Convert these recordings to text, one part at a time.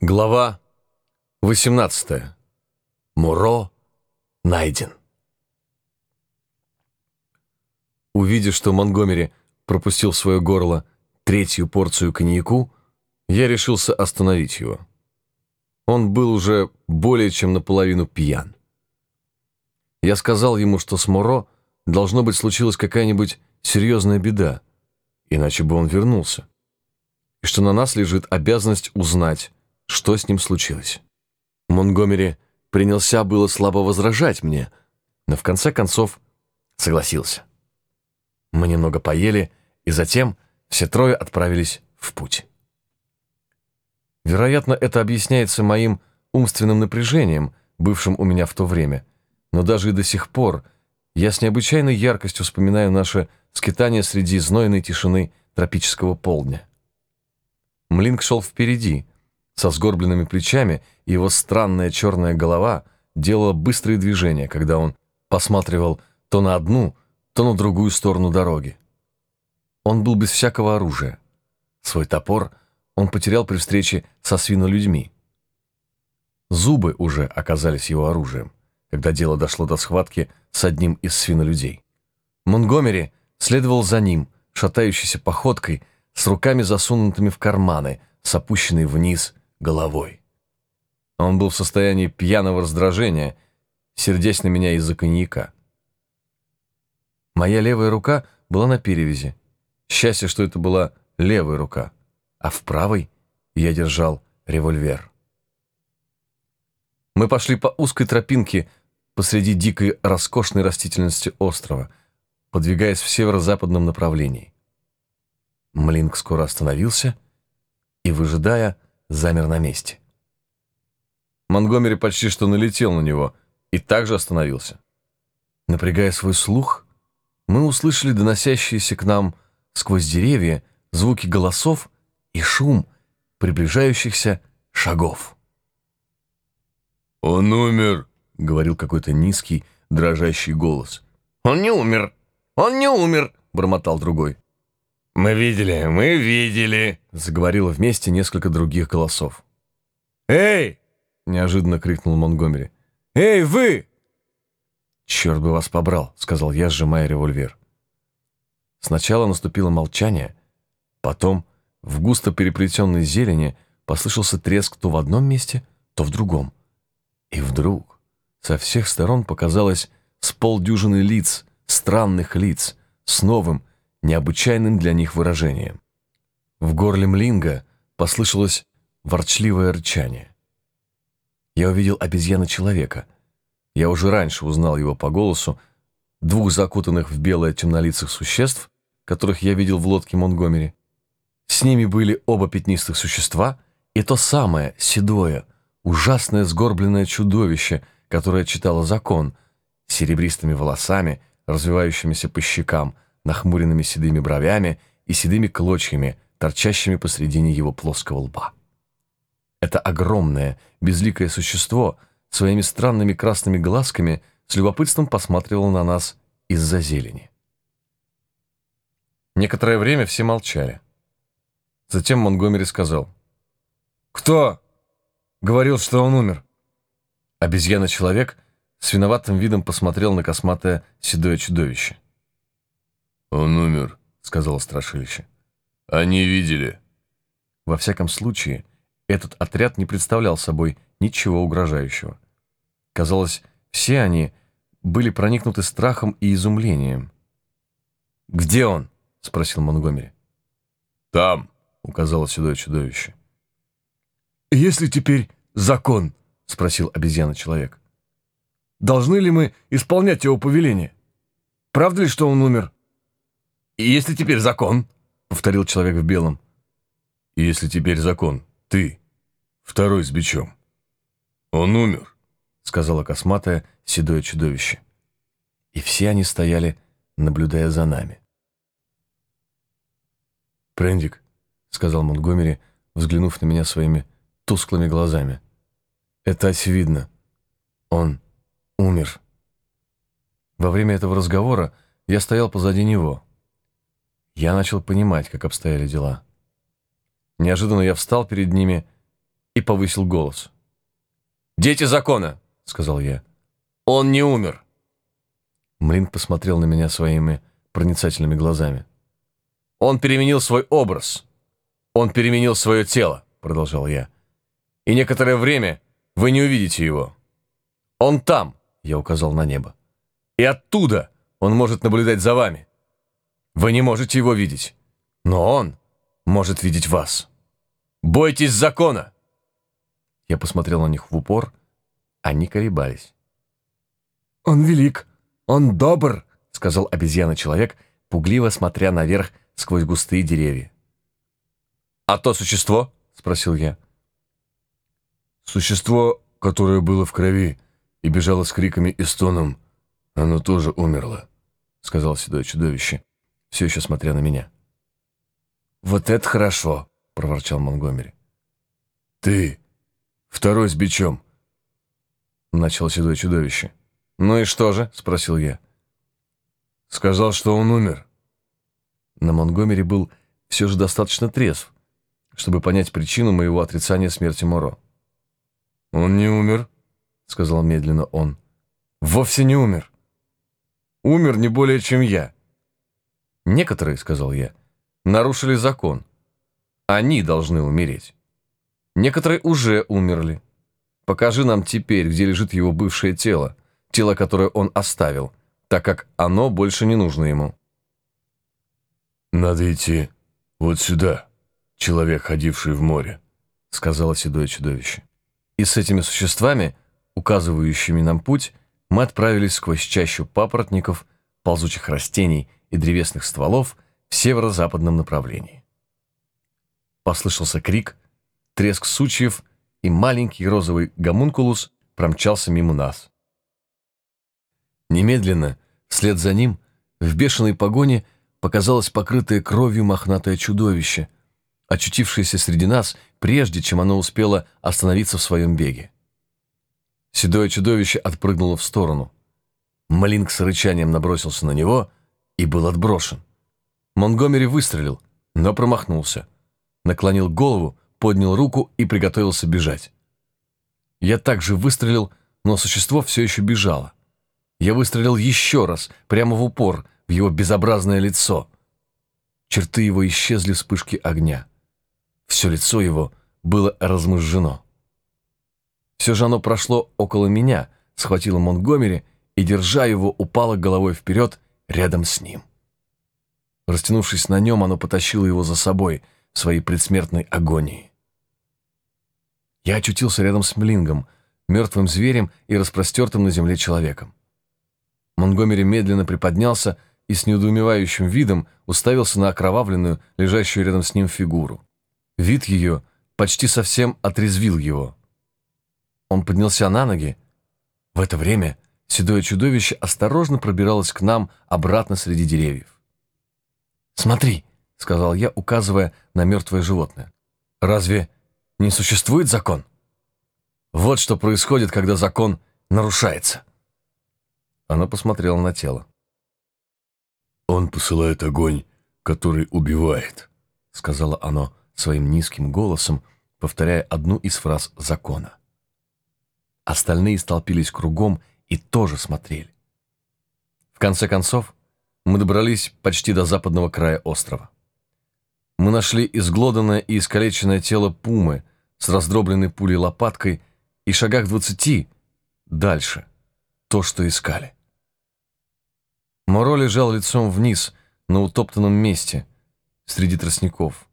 Глава 18. Муро найден. Увидев, что Монгомери пропустил в свое горло третью порцию коньяку, я решился остановить его. Он был уже более чем наполовину пьян. Я сказал ему, что с Муро должно быть случилась какая-нибудь серьезная беда, иначе бы он вернулся, и что на нас лежит обязанность узнать, что с ним случилось. Монгомери принялся было слабо возражать мне, но в конце концов согласился. Мы немного поели, и затем все трое отправились в путь. Вероятно, это объясняется моим умственным напряжением, бывшим у меня в то время, но даже и до сих пор я с необычайной яркостью вспоминаю наше скитание среди знойной тишины тропического полдня. Млинк шел впереди — со сгорбленными плечами, и его странная черная голова делала быстрые движения, когда он посматривал то на одну, то на другую сторону дороги. Он был без всякого оружия. Свой топор он потерял при встрече со свинолюдьми. Зубы уже оказались его оружием, когда дело дошло до схватки с одним из свинолюдей. Монгомери следовал за ним, шатающейся походкой, с руками засунутыми в карманы, с опущенной вниз головой. Он был в состоянии пьяного раздражения, сердясь на меня из-за коньяка. Моя левая рука была на перевязи. Счастье, что это была левая рука, а в правой я держал револьвер. Мы пошли по узкой тропинке посреди дикой роскошной растительности острова, подвигаясь в северо-западном направлении. Млинк скоро остановился и, выжидая, замер на месте. Монгомери почти что налетел на него и также остановился. Напрягая свой слух, мы услышали доносящиеся к нам сквозь деревья звуки голосов и шум приближающихся шагов. «Он умер», — говорил какой-то низкий, дрожащий голос. «Он не умер! Он не умер!» — бормотал другой. «Мы видели, мы видели», — заговорило вместе несколько других голосов. «Эй!» — неожиданно крикнул Монгомери. «Эй, вы!» «Черт бы вас побрал», — сказал я, сжимая револьвер. Сначала наступило молчание, потом в густо переплетенной зелени послышался треск то в одном месте, то в другом. И вдруг со всех сторон показалось с полдюжины лиц, странных лиц, с новым, необычайным для них выражением. В горле Млинга послышалось ворчливое рычание. Я увидел обезьяна-человека. Я уже раньше узнал его по голосу, двух закутанных в белое темнолицых существ, которых я видел в лодке Монгомери. С ними были оба пятнистых существа и то самое, седое, ужасное сгорбленное чудовище, которое читало закон, с серебристыми волосами, развивающимися по щекам, нахмуренными седыми бровями и седыми клочьями, торчащими посредине его плоского лба. Это огромное, безликое существо своими странными красными глазками с любопытством посматривало на нас из-за зелени. Некоторое время все молчали. Затем Монгомери сказал. «Кто?» «Говорил, что он умер». Обезьяна-человек с виноватым видом посмотрел на косматое седое чудовище. «Он умер», — сказала страшилище. «Они видели». Во всяком случае, этот отряд не представлял собой ничего угрожающего. Казалось, все они были проникнуты страхом и изумлением. «Где он?» — спросил Монгомери. «Там», — указало седое чудовище. «Если теперь закон?» — спросил обезьяна-человек. «Должны ли мы исполнять его повеление? Правда ли, что он умер?» И если теперь закон?» — повторил человек в белом. И «Если теперь закон, ты, второй с бичом. Он умер», — сказала косматое седое чудовище. И все они стояли, наблюдая за нами. «Прендик», — сказал Монтгомери, взглянув на меня своими тусклыми глазами. «Это очевидно. Он умер». Во время этого разговора я стоял позади него — я начал понимать, как обстояли дела. Неожиданно я встал перед ними и повысил голос. «Дети закона!» — сказал я. «Он не умер!» Млинг посмотрел на меня своими проницательными глазами. «Он переменил свой образ. Он переменил свое тело», — продолжал я. «И некоторое время вы не увидите его. Он там», — я указал на небо. «И оттуда он может наблюдать за вами. Вы не можете его видеть, но он может видеть вас. Бойтесь закона!» Я посмотрел на них в упор, они колебались. «Он велик, он добр», — сказал обезьяна-человек, пугливо смотря наверх сквозь густые деревья. «А то существо?» — спросил я. «Существо, которое было в крови и бежало с криками и стоном, оно тоже умерло», — сказал седое чудовище, все еще смотря на меня. «Вот это хорошо!» — проворчал Монгомери. «Ты, второй с бичом!» — начало седое чудовище. «Ну и что же?» — спросил я. «Сказал, что он умер». На Монгомери был все же достаточно трезв, чтобы понять причину моего отрицания смерти Моро. «Он не умер», — сказал медленно он. «Вовсе не умер. Умер не более, чем я. Некоторые, — сказал я, — нарушили закон. Они должны умереть. Некоторые уже умерли. Покажи нам теперь, где лежит его бывшее тело, тело, которое он оставил, так как оно больше не нужно ему. «Надо идти вот сюда, человек, ходивший в море», — сказала седое чудовище. И с этими существами, указывающими нам путь, мы отправились сквозь чащу папоротников, ползучих растений и древесных стволов в северо-западном направлении. Послышался крик, треск сучьев, и маленький розовый гомункулус промчался мимо нас. Немедленно, вслед за ним, в бешеной погоне показалось покрытое кровью мохнатое чудовище, очутившееся среди нас, прежде чем оно успело остановиться в своем беге. Седое чудовище отпрыгнуло в сторону. Малинг с рычанием набросился на него и был отброшен. Монгомери выстрелил, но промахнулся. Наклонил голову, поднял руку и приготовился бежать. Я также выстрелил, но существо все еще бежало. Я выстрелил еще раз, прямо в упор, в его безобразное лицо. Черты его исчезли в вспышке огня. Все лицо его было размыжжено. Все же оно прошло около меня, схватило Монтгомери и, держа его, упало головой вперед рядом с ним. Растянувшись на нем, оно потащило его за собой в своей предсмертной агонии. Я очутился рядом с Млингом, мертвым зверем и распростертым на земле человеком. Монгомери медленно приподнялся и с неудоумевающим видом уставился на окровавленную, лежащую рядом с ним фигуру. Вид ее почти совсем отрезвил его. Он поднялся на ноги. В это время седое чудовище осторожно пробиралось к нам обратно среди деревьев. «Смотри», — сказал я, указывая на мертвое животное. «Разве не существует закон? Вот что происходит, когда закон нарушается». Она посмотрела на тело. «Он посылает огонь, который убивает», — сказала оно своим низким голосом, повторяя одну из фраз закона. Остальные столпились кругом и тоже смотрели. В конце концов, мы добрались почти до западного края острова. Мы нашли изглоданное и искалеченное тело пумы с раздробленной пулей лопаткой и шагах двадцати дальше то, что искали. Моро лежал лицом вниз на утоптанном месте среди тростников.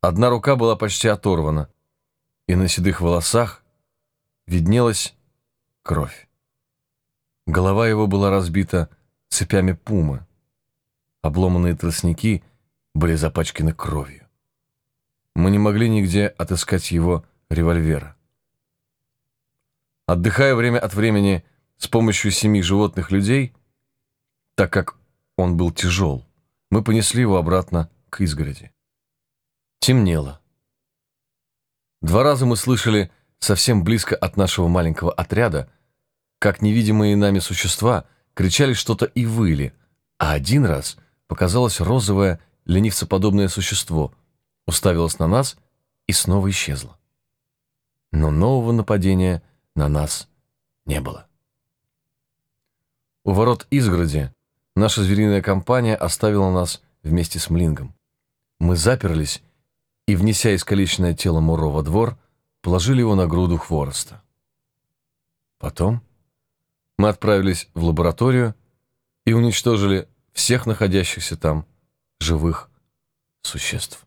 Одна рука была почти оторвана, и на седых волосах виднелась кровь. Голова его была разбита цепями пумы. Обломанные тростники были запачканы кровью. Мы не могли нигде отыскать его револьвера. Отдыхая время от времени с помощью семи животных людей, так как он был тяжел, мы понесли его обратно к изгороди. Темнело. Два раза мы слышали совсем близко от нашего маленького отряда, как невидимые нами существа кричали что-то и выли, а один раз показалось розовое, ленивцеподобное существо, уставилось на нас и снова исчезло. но нового нападения на нас не было. У ворот изгороди наша звериная компания оставила нас вместе с Млингом. Мы заперлись и, внеся искалеченное тело Муро во двор, положили его на груду хвороста. Потом мы отправились в лабораторию и уничтожили всех находящихся там живых существ.